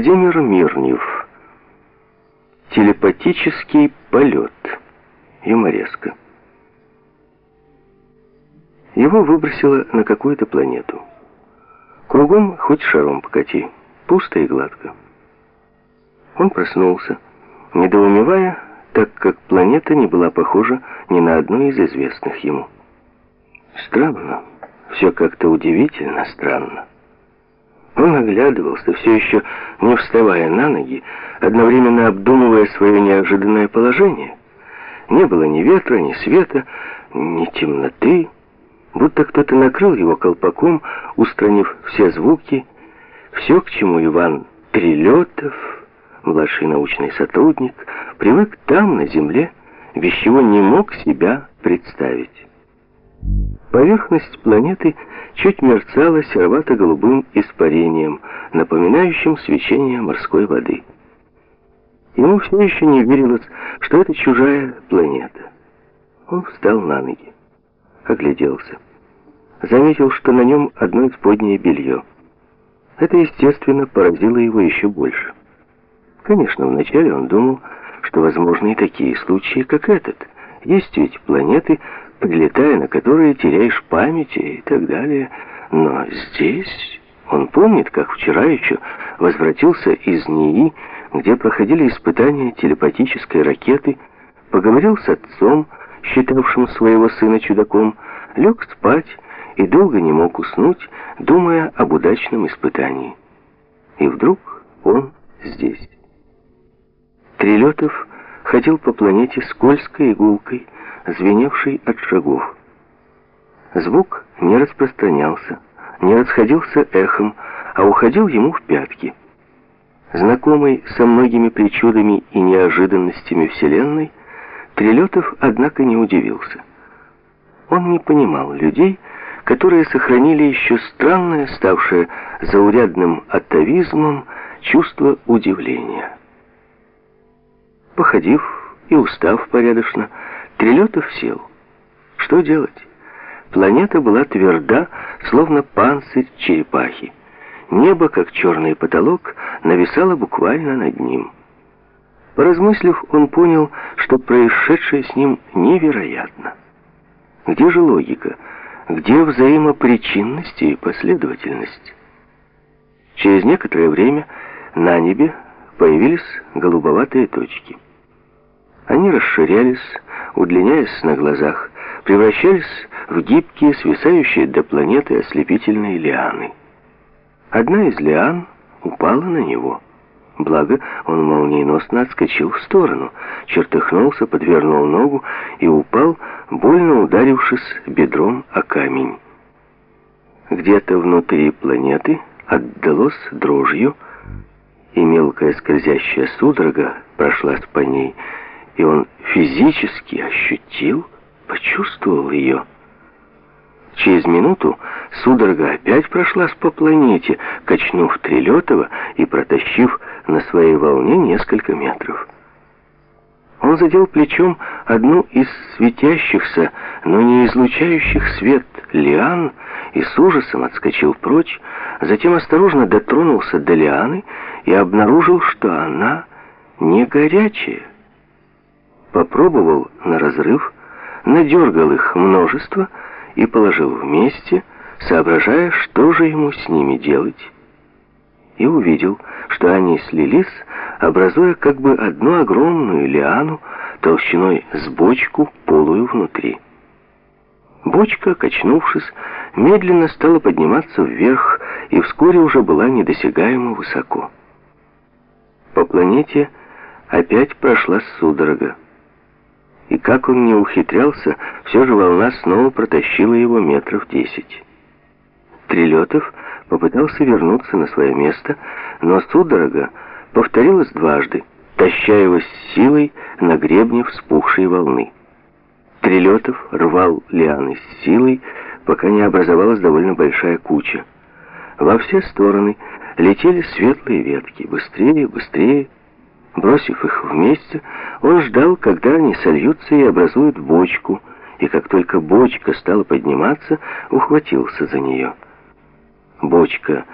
Владимир Мирнев. Телепатический полет. Юмореска. Его выбросило на какую-то планету. Кругом хоть шаром покати, пусто и гладко. Он проснулся, недоумевая, так как планета не была похожа ни на одну из известных ему. Странно, все как-то удивительно странно. Он оглядывался, все еще не вставая на ноги, одновременно обдумывая свое неожиданное положение. Не было ни ветра, ни света, ни темноты, будто кто-то накрыл его колпаком, устранив все звуки, все, к чему Иван Трилетов, младший научный сотрудник, привык там, на земле, без чего не мог себя представить. Поверхность планеты чуть мерцала серовато-голубым испарением, напоминающим свечение морской воды. Ему все еще не верилось, что это чужая планета. Он встал на ноги, огляделся. Заметил, что на нем одно исподнее белье. Это, естественно, поразило его еще больше. Конечно, вначале он думал, что возможны и такие случаи, как этот. Есть ведь планеты, прилетая на которые теряешь память и так далее. Но здесь он помнит, как вчера еще возвратился из НИИ, где проходили испытания телепатической ракеты, поговорил с отцом, считавшим своего сына чудаком, лег спать и долго не мог уснуть, думая об удачном испытании. И вдруг он здесь. Трилетов ходил по планете скользкой игулкой, звеневший от шагов. Звук не распространялся, не расходился эхом, а уходил ему в пятки. Знакомый со многими причудами и неожиданностями Вселенной, Трилетов, однако, не удивился. Он не понимал людей, которые сохранили еще странное, ставшее заурядным атовизмом, чувство удивления. Походив и устав порядочно, Трилетов сел. Что делать? Планета была тверда, словно панцирь черепахи. Небо, как черный потолок, нависало буквально над ним. Поразмыслив, он понял, что происшедшее с ним невероятно. Где же логика? Где взаимопричинность и последовательность? Через некоторое время на небе появились голубоватые точки. Они расширялись, удлиняясь на глазах, превращались в гибкие, свисающие до планеты ослепительные лианы. Одна из лиан упала на него. Благо, он молниеносно отскочил в сторону, чертыхнулся, подвернул ногу и упал, больно ударившись бедром о камень. Где-то внутри планеты отдалось дрожью, и мелкая скользящая судорога прошлась по ней, и он физически ощутил, почувствовал ее. Через минуту судорога опять прошлась по планете, качнув Трилетова и протащив на своей волне несколько метров. Он задел плечом одну из светящихся, но не излучающих свет лиан и с ужасом отскочил прочь, затем осторожно дотронулся до лианы и обнаружил, что она не горячая. Попробовал на разрыв, надергал их множество и положил вместе, соображая, что же ему с ними делать, и увидел, что они слились, образуя как бы одну огромную лиану толщиной с бочку, полую внутри. Бочка, качнувшись, медленно стала подниматься вверх и вскоре уже была недосягаемо высоко. По планете опять прошла судорога. И как он не ухитрялся, все же волна снова протащила его метров десять. Трилетов попытался вернуться на свое место, но судорога повторилась дважды, таща его с силой на гребне вспухшей волны. Трилетов рвал лианы с силой, пока не образовалась довольно большая куча. Во все стороны летели светлые ветки, быстрее, быстрее. Бросив их вместе, он ждал, когда они сольются и образуют бочку, и как только бочка стала подниматься, ухватился за нее. Бочка